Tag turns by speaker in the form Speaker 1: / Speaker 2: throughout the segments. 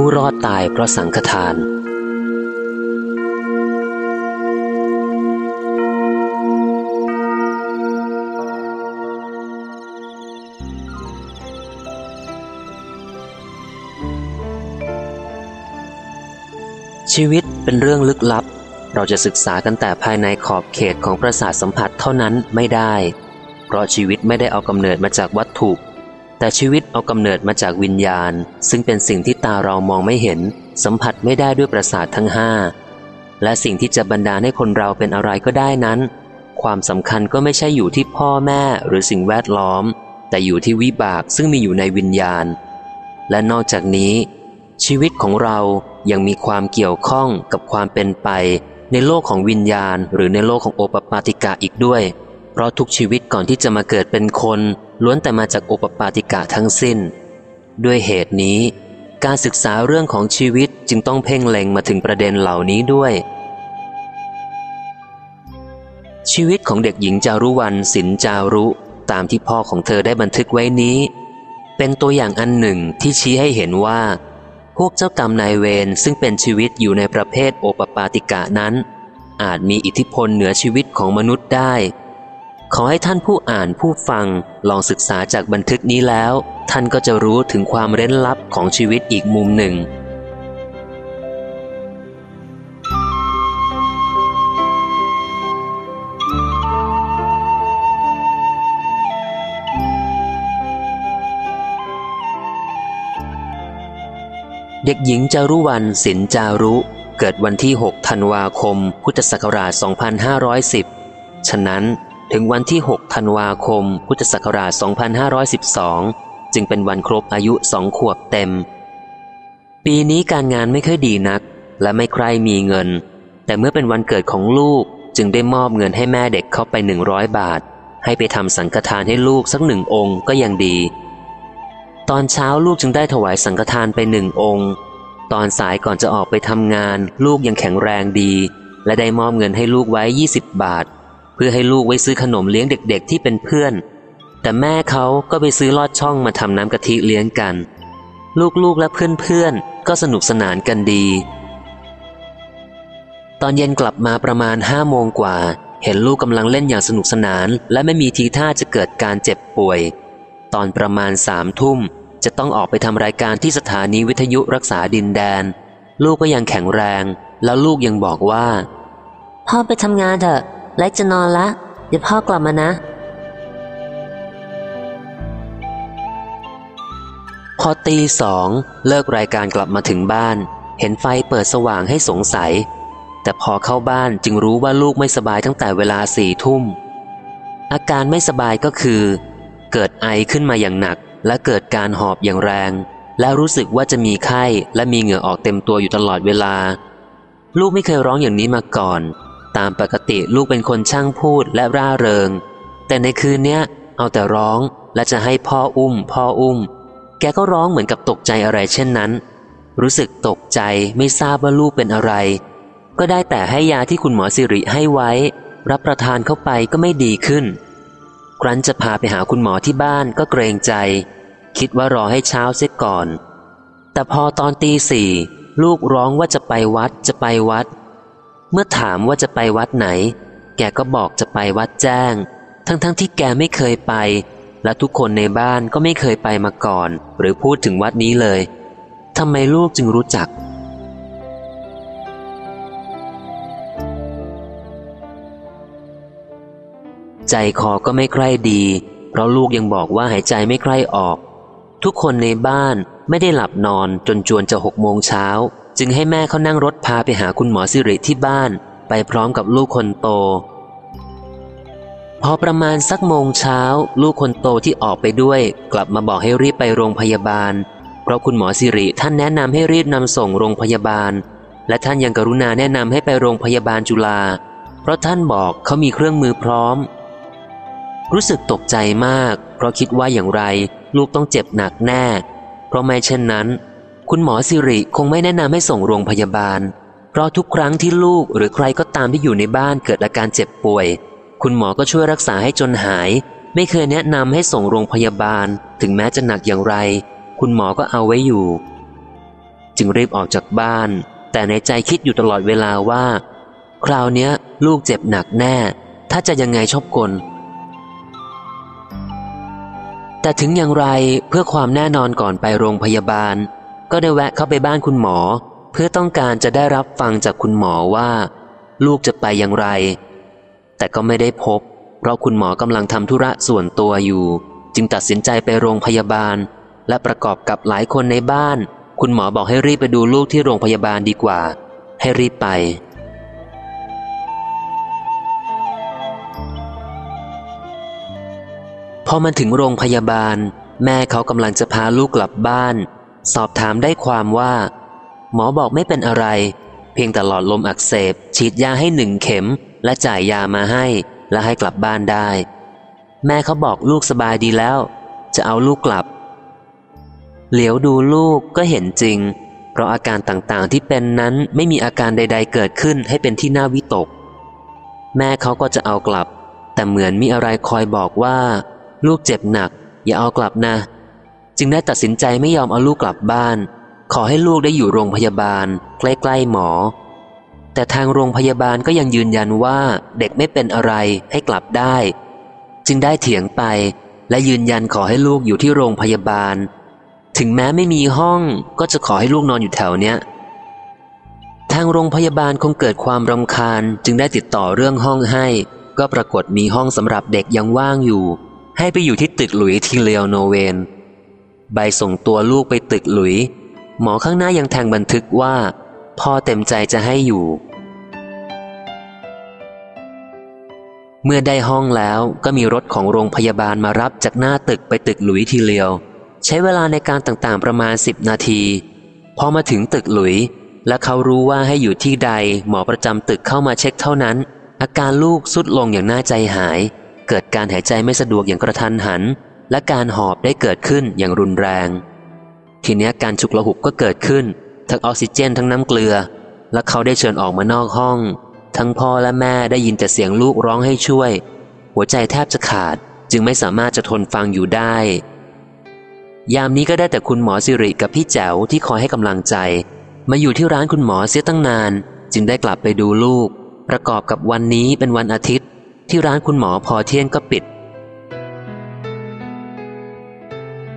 Speaker 1: ผู้รอดตายเพราะสังฆทาน ชีวิตเป็นเรื่องลึกลับ เราจะศึกษากันแต่ภายในขอบเขตของประสาทสัมผัสเท่านั้นไม่ได้ เพราะชีวิตไม่ได้เอากำเนิดมาจากวัตถุ แต่ชีวิตเอากำเนิดมาจากวิญญาณ ซึ่งเป็นสิ่งที่ตาเรามองไม่เห็น สัมผัสไม่ได้ด้วยประสาททั้งห้าและสิ่งที่จะบรรดาให้คนเราเป็นอะไรก็ได้นั้น ความสำคัญก็ไม่ใช่อยู่ที่พ่อแม่หรือสิ่งแวดล้อม แต่อยู่ที่วิบากซึ่งมีอยู่ในวิญญาณ และนอกจากนี้ ชีวิตของเรายังมีความเกี่ยวข้องกับความเป็นไป ในโลกของวิญญาณ หรือในโลกของโอปปาติกะอีกด้วย ราะทุกชีวิตก่อนที่จะมาเกิดเป็นคน ล้วนแต่มาจากโอปปาติกะทั้งสิ้น ด้วยเหตุนี้ การศึกษาเรื่องของชีวิตจึงต้องเพ่งเล็งมาถึงประเด็นเหล่านี้ด้วย ชีวิตของเด็กหญิงจารุวรรณสินจารุ ตามที่พ่อของเธอได้บันทึกไว้นี้ เป็นตัวอย่างอันหนึ่งที่ชี้ให้เห็นว่า พวกเจ้ากรรมนายเวรซึ่งเป็นชีวิตอยู่ในประเภทโอปปาติกะนั้น อาจมีอิทธิพลเหนือชีวิตของมนุษย์ได้ ขอให้ท่านผู้อ่านผู้ฟังลองศึกษาจากบันทึกนี้แล้ว ท่านก็จะรู้ถึงความเร้นลับของชีวิตอีกมุมหนึ่ง เด็กหญิงจารุวรรณสินจารุ เกิดวันที่ 6 ธันวาคม พุทธศักราช 2510 ฉะนั้น ถึงวันที่ 6 ธันวาคม พุทธศักราช 2512 จึงเป็นวันครบอายุสองขวบเต็ม ปีนี้การงานไม่ค่อยดีนัก และไม่ใครมีเงิน แต่เมื่อเป็นวันเกิดของลูกจึงได้มอบเงินให้แม่เด็กเข้าไป 100 บาท ให้ไปทำสังฆทานให้ลูกสักหนึ่งองค์ก็ยังดี ตอนเช้าลูกจึงได้ถวายสังฆทานไปหนึ่งองค์ ตอนสายก่อนจะออกไปทำงาน ลูกยังแข็งแรงดี และได้มอบเงินให้ลูกไว้ 20 บาท พื่อให้ลูกไว้ซื้อขนมเลี้ยงเด็กๆ ที่เป็นเพื่อน แต่แม่เขาก็ไปซื้อลอดช่องมาทำน้ำกะทิเลี้ยงกัน ลูกๆและเพื่อนๆ ก็สนุกสนานกันดี ตอนเย็นกลับมาประมาณห้าโมงกว่า เห็นลูกกำลังเล่นอย่างสนุกสนาน และไม่มีทีท่าจะเกิดการเจ็บป่วย ตอนประมาณสามทุ่ม จะต้องออกไปทำรายการที่สถานีวิทยุรักษาดินแดน ลูกก็ยังแข็งแรง แล้วลูกยังบอกว่า
Speaker 2: พ่อไปทำงานเถอะ เล็กจะนอนละ เดี๋ยวพ่อกลับมานะ
Speaker 1: พอตีสองเลิกรายการกลับมาถึงบ้าน เห็นไฟเปิดสว่างให้สงสัย แต่พอเข้าบ้านจึงรู้ว่าลูกไม่สบายตั้งแต่เวลาสี่ทุ่ม อาการไม่สบายก็คือ เกิดไอขึ้นมาอย่างหนัก และเกิดการหอบอย่างแรง แล้วรู้สึกว่าจะมีไข้และมีเหงื่อออกเต็มตัวอยู่ตลอดเวลา ลูกไม่เคยร้องอย่างนี้มาก่อน ตามปกติลูกเป็นคนช่างพูดและร่าเริง แต่ในคืนเนี้ยเอาแต่ร้องและจะให้พ่ออุ้ม พ่ออุ้ม แกก็ร้องเหมือนกับตกใจอะไรเช่นนั้น รู้สึกตกใจไม่ทราบว่าลูกเป็นอะไร ก็ได้แต่ให้ยาที่คุณหมอสิริให้ไว้ รับประทานเข้าไปก็ไม่ดีขึ้น ครั้นจะพาไปหาคุณหมอที่บ้านก็เกรงใจ คิดว่ารอให้เช้าเสียก่อน แต่พอตอนตีสี่ลูกร้องว่าจะไปวัดจะไปวัด เมื่อถามว่าจะไปวัดไหน แกก็บอกจะไปวัดแจ้ง ทั้งๆทที่แกไม่เคยไป และทุกคนในบ้านก็ไม่เคยไปมาก่อน หรือพูดถึงวัดนี้เลยทำไมลูกจึงรู้จัก ใจคอก็ไม่ใคร่ดี เพราะลูกยังบอกว่าหายใจไม่ใคร่ออก ทุกคนในบ้านไม่ได้หลับนอนจนจวนจะหกโมงเช้า จึงให้แม่เขานั่งรถพาไปหาคุณหมอสิริที่บ้าน ไปพร้อมกับลูกคนโต พอประมาณสักโมงเช้า ลูกคนโตที่ออกไปด้วย กลับมาบอกให้รีบไปโรงพยาบาล เพราะคุณหมอสิริท่านแนะนำให้รีบนำส่งโรงพยาบาล และท่านยังกรุณาแนะนำให้ไปโรงพยาบาลจุฬาเพราะท่านบอกเขามีเครื่องมือพร้อม รู้สึกตกใจมาก เพราะคิดว่าอย่างไร ลูกต้องเจ็บหนักแน่ เพราะไม่เช่นนั้น คุณหมอสิริคงไม่แนะนำให้ส่งโรงพยาบาล เพราะทุกครั้งที่ลูกหรือใครก็ตามที่อยู่ในบ้านเกิดอาการเจ็บป่วย คุณหมอก็ช่วยรักษาให้จนหาย ไม่เคยแนะนำให้ส่งโรงพยาบาล ถึงแม้จะหนักอย่างไร คุณหมอก็เอาไว้อยู่ จึงรีบออกจากบ้าน แต่ในใจคิดอยู่ตลอดเวลาว่า คราวเนี้ย ลูกเจ็บหนักแน่ ถ้าจะยังไงชอบกลแต่ถึงอย่างไรเพื่อความแน่นอนก่อนไปโรงพยาบาล ก็ได้แวะเข้าไปบ้านคุณหมอ เพื่อต้องการจะได้รับฟังจากคุณหมอว่า ลูกจะไปอย่างไร แต่ก็ไม่ได้พบ เพราะคุณหมอกำลังทำธุระส่วนตัวอยู่ จึงตัดสินใจไปโรงพยาบาล และประกอบกับหลายคนในบ้าน คุณหมอบอกให้รีบไปดูลูกที่โรงพยาบาลดีกว่า ให้รีบไปพอมาถึงโรงพยาบาล แม่เขากำลังจะพาลูกกลับบ้าน สอบถามได้ความว่า หมอบอกไม่เป็นอะไร เพียงแต่หลอดลมอักเสบ ฉีดยาให้หนึ่งเข็ม และจ่ายยามาให้ และให้กลับบ้านได้ แม่เขาบอกลูกสบายดีแล้ว จะเอาลูกกลับ เหลียวดูลูกก็เห็นจริง เพราะอาการต่างๆที่เป็นนั้นไม่มีอาการใด ๆ เกิดขึ้นให้เป็นที่น่าวิตก แม่เขาก็จะเอากลับ แต่เหมือนมีอะไรคอยบอกว่า ลูกเจ็บหนัก อย่าเอากลับนะ จึงได้ตัดสินใจไม่ยอมเอาลูกกลับบ้าน ขอให้ลูกได้อยู่โรงพยาบาล ใกล้ๆหมอ แต่ทางโรงพยาบาลก็ยังยืนยันว่าเด็กไม่เป็นอะไรให้กลับได้ จึงได้เถียงไป และยืนยันขอให้ลูกอยู่ที่โรงพยาบาล ถึงแม้ไม่มีห้องก็จะขอให้ลูกนอนอยู่แถวเนี้ยทางโรงพยาบาลคงเกิดความรำคาญ จึงได้ติดต่อเรื่องห้องให้ ก็ปรากฏมีห้องสำหรับเด็กยังว่างอยู่ ให้ไปอยู่ที่ตึกหลุยทีเลโอโนเวน ใบส่งตัวลูกไปตึกหลุย หมอข้างหน้ายังแทงบันทึกว่า พ่อเต็มใจจะให้อยู่ เมื่อได้ห้องแล้วก็มีรถของโรงพยาบาลมารับจากหน้าตึกไปตึกหลุยทีเลียว ใช้เวลาในการต่างๆประมาณ 10 นาที พอมาถึงตึกหลุย และเขารู้ว่าให้อยู่ที่ใด หมอประจำตึกเข้ามาเช็คเท่านั้น อาการลูกสุดลงอย่างน่าใจหาย เกิดการหายใจไม่สะดวกอย่างกระทันหัน และการหอบได้เกิดขึ้นอย่างรุนแรง ทีนี้การฉุกละหุกก็เกิดขึ้น ทั้งออกซิเจนทั้งน้ำเกลือ และเขาได้เชิญออกมานอกห้อง ทั้งพ่อและแม่ได้ยินแต่เสียงลูกร้องให้ช่วย หัวใจแทบจะขาดจึงไม่สามารถจะทนฟังอยู่ได้ ยามนี้ก็ได้แต่คุณหมอสิริกับพี่แจ๋วที่คอยให้กำลังใจ มาอยู่ที่ร้านคุณหมอเสียตั้งนาน จึงได้กลับไปดูลูก ประกอบกับวันนี้เป็นวันอาทิตย์ ที่ร้านคุณหมอพอเที่ยงก็ปิด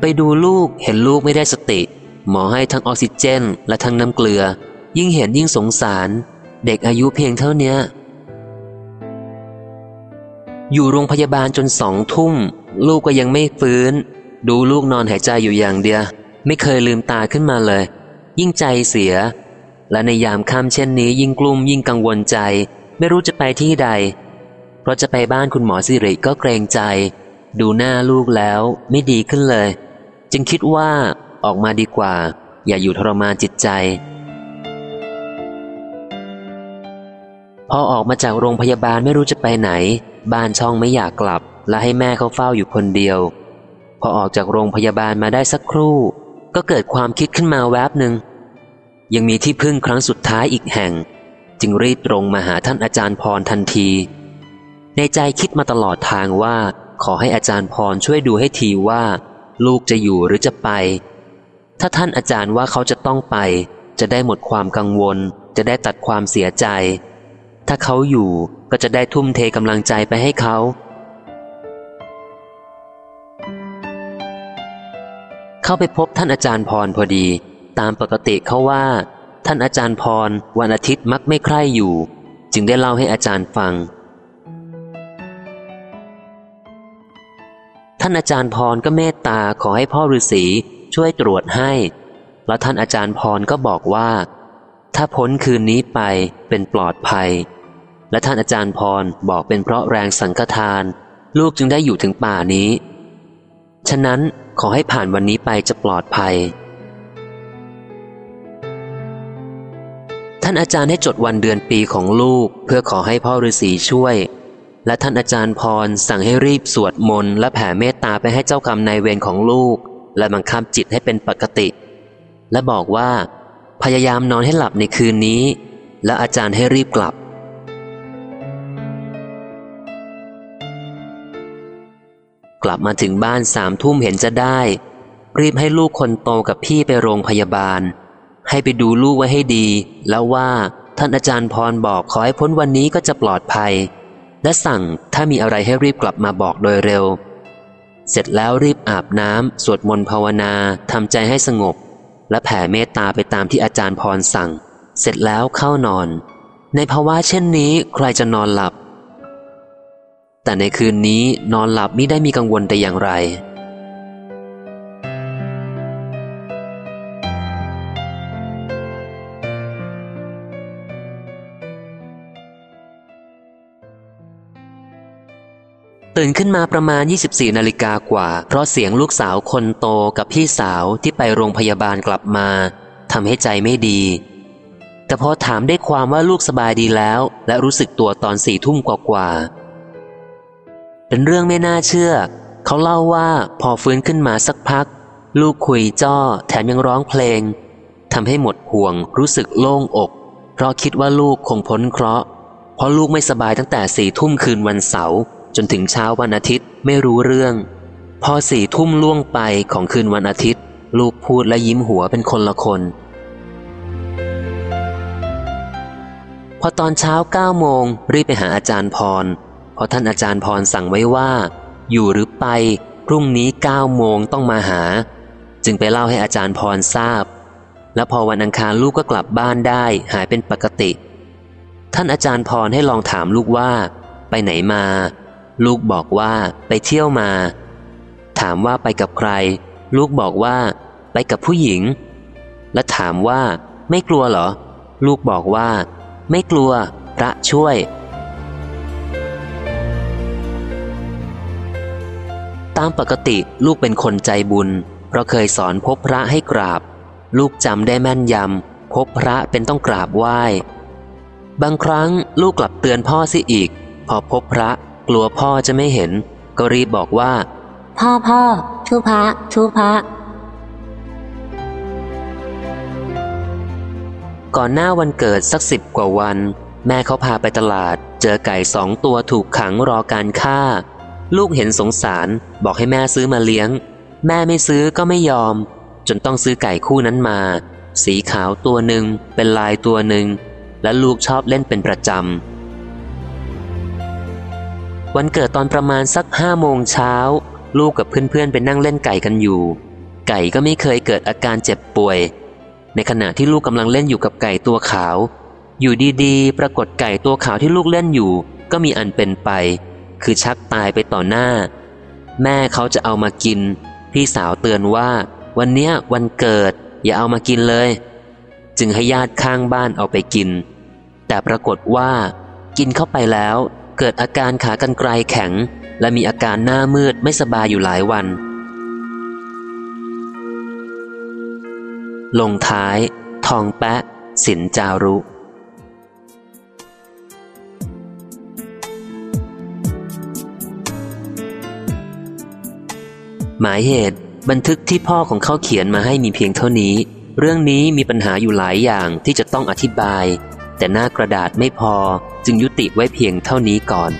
Speaker 1: ไปดูลูกเห็นลูกไม่ได้สติ หมอให้ทั้งออกซิเจน และทั้งน้ำเกลือ ยิ่งเห็นยิ่งสงสาร เด็กอายุเพียงเท่านี้อยู่โรงพยาบาลจนสองทุ่ม ลูกก็ยังไม่ฟื้น ดูลูกนอนหายใจอยู่อย่างเดียว ไม่เคยลืมตาขึ้นมาเลย ยิ่งใจเสีย และในยามค่ำเช่นนี้ยิ่งกลุ้มยิ่งกังวลใจ ไม่รู้จะไปที่ใด เพราะจะไปบ้านคุณหมอสิริก็เกรงใจ ดูหน้าลูกแล้วไม่ดีขึ้นเลย จึงคิดว่าออกมาดีกว่า อย่าอยู่ทรมานจิตใจ พอออกมาจากโรงพยาบาลไม่รู้จะไปไหน บ้านช่องไม่อยากกลับ และให้แม่เขาเฝ้าอยู่คนเดียว พอออกจากโรงพยาบาลมาได้สักครู่ ก็เกิดความคิดขึ้นมาแวบหนึ่งยังมีที่พึ่งครั้งสุดท้ายอีกแห่ง จึงรีบตรงมาหาท่านอาจารย์พรทันที ในใจคิดมาตลอดทางว่า ขอให้อาจารย์พรช่วยดูให้ทีว่า ลูกจะอยู่หรือจะไป ถ้าท่านอาจารย์ว่าเขาจะต้องไป จะได้หมดความกังวล จะได้ตัดความเสียใจ ถ้าเขาอยู่ก็จะได้ทุ่มเทกำลังใจไปให้เขา เข้าไปพบท่านอาจารย์พรพอดี ตามปกติเขาว่า ท่านอาจารย์พรวันอาทิตย์มักไม่ใคร่อยู่ จึงได้เล่าให้อาจารย์ฟัง ท่านอาจารย์พรก็เมตตาขอให้พ่อฤาษีช่วยตรวจให้ แล้วท่านอาจารย์พรก็บอกว่า ถ้าพ้นคืนนี้ไปเป็นปลอดภัย และท่านอาจารย์พรบอกเป็นเพราะแรงสังฆทาน ลูกจึงได้อยู่ถึงป่านี้ ฉะนั้นขอให้ผ่านวันนี้ไปจะปลอดภัย ท่านอาจารย์ให้จดวันเดือนปีของลูก เพื่อขอให้พ่อฤาษีช่วย และท่านอาจารย์พรสั่งให้รีบสวดมนต์และแผ่เมตตาไปให้เจ้ากรรมนายเวรของลูก และบังคับจิตให้เป็นปกติ และบอกว่า พยายามนอนให้หลับในคืนนี้ และอาจารย์ให้รีบกลับ กลับมาถึงบ้านสามทุ่มเห็นจะได้ รีบให้ลูกคนโตกับพี่ไปโรงพยาบาล ให้ไปดูลูกไว้ให้ดี แล้วว่าท่านอาจารย์พรบอกขอให้พ้นวันนี้ก็จะปลอดภัย และสั่งถ้ามีอะไรให้รีบกลับมาบอกโดยเร็ว เสร็จแล้วรีบอาบน้ำสวดมนต์ภาวนาทำใจให้สงบ และแผ่เมตตาไปตามที่อาจารย์พรสั่ง เสร็จแล้วเข้านอน ในภาวะเช่นนี้ใครจะนอนหลับ แต่ในคืนนี้นอนหลับไม่ได้มีกังวลแต่อย่างไร ตื่นขึ้นมาประมาณ 24 นาฬิกากว่า เพราะเสียงลูกสาวคนโตกับพี่สาวที่ไปโรงพยาบาลกลับมาทำให้ใจไม่ดี แต่พอถามได้ความว่าลูกสบายดีแล้ว และรู้สึกตัวตอนสี่ทุ่มกว่าๆเป็นเรื่องไม่น่าเชื่อ เขาเล่าว่าพอฟื้นขึ้นมาสักพัก ลูกคุยจ้อ แถมยังร้องเพลงทำให้หมดห่วง รู้สึกโล่งอก เพราะคิดว่าลูกคงพ้นเคราะห์เพราะลูกไม่สบายตั้งแต่สี่ทุ่มคืนวันเสาร์ จนถึงเช้าวันอาทิตย์ไม่รู้เรื่อง พอสี่ทุ่มล่วงไปของคืนวันอาทิตย์ ลูกพูดและยิ้มหัวเป็นคนละคน พอตอนเช้าเก้าโมงรีบไปหาอาจารย์พรพราะท่านอาจารย์พรสั่งไว้ว่า อยู่หรือไป พรุ่งนี้เก้าโมงต้องมาหา จึงไปเล่าให้อาจารย์พรทราบ และพอวันอังคารลูกก็กลับบ้านได้หายเป็นปกติ ท่านอาจารย์พรให้ลองถามลูกว่า ไปไหนมา ลูกบอกว่าไปเที่ยวมา ถามว่าไปกับใคร ลูกบอกว่า ไปกับผู้หญิง และถามว่า ไม่กลัวเหรอ ลูกบอกว่า ไม่กลัว พระช่วย ตามปกติลูกเป็นคนใจบุญ เพราะเคยสอนพบพระให้กราบ ลูกจำได้แม่นยำพบพระเป็นต้องกราบไหว้บางครั้งลูกกลับเตือนพ่อสิอีก พอพบพระ กลัวพ่อจะไม่เห็น ก็รีบบอกว่า
Speaker 2: พ่อพ่อทุพระทุพระ
Speaker 1: ก่อนหน้าวันเกิดสักสิบกว่าวัน แม่เขาพาไปตลาด เจอไก่สองตัวถูกขังรอการฆ่า ลูกเห็นสงสารบอกให้แม่ซื้อมาเลี้ยง แม่ไม่ซื้อก็ไม่ยอม จนต้องซื้อไก่คู่นั้นมา สีขาวตัวหนึ่งเป็นลายตัวหนึ่งและลูกชอบเล่นเป็นประจำ วันเกิดตอนประมาณสักห้าโมงเช้า ลูกกับเพื่อนๆไปนั่งเล่นไก่กันอยู่ ไก่ก็ไม่เคยเกิดอาการเจ็บป่วย ในขณะที่ลูกกำลังเล่นอยู่กับไก่ตัวขาว อยู่ดีๆ ปรากฏไก่ตัวขาวที่ลูกเล่นอยู่ ก็มีอันเป็นไป คือชักตายไปต่อหน้า แม่เขาจะเอามากิน พี่สาวเตือนว่า วันเนี้ยวันเกิด อย่าเอามากินเลย จึงให้ญาติข้างบ้านเอาไปกิน แต่ปรากฏว่า กินเข้าไปแล้ว เกิดอาการขากรรไกรแข็ง และมีอาการหน้ามืดไม่สบายอยู่หลายวัน ลงท้าย ทองแปะ สินจารุหมายเหตุบันทึกที่พ่อของเขาเขียนมาให้มีเพียงเท่านี้ เรื่องนี้มีปัญหาอยู่หลายอย่างที่จะต้องอธิบาย แต่หน้ากระดาษไม่พอจึงยุติไว้เพียงเท่านี้ก่อน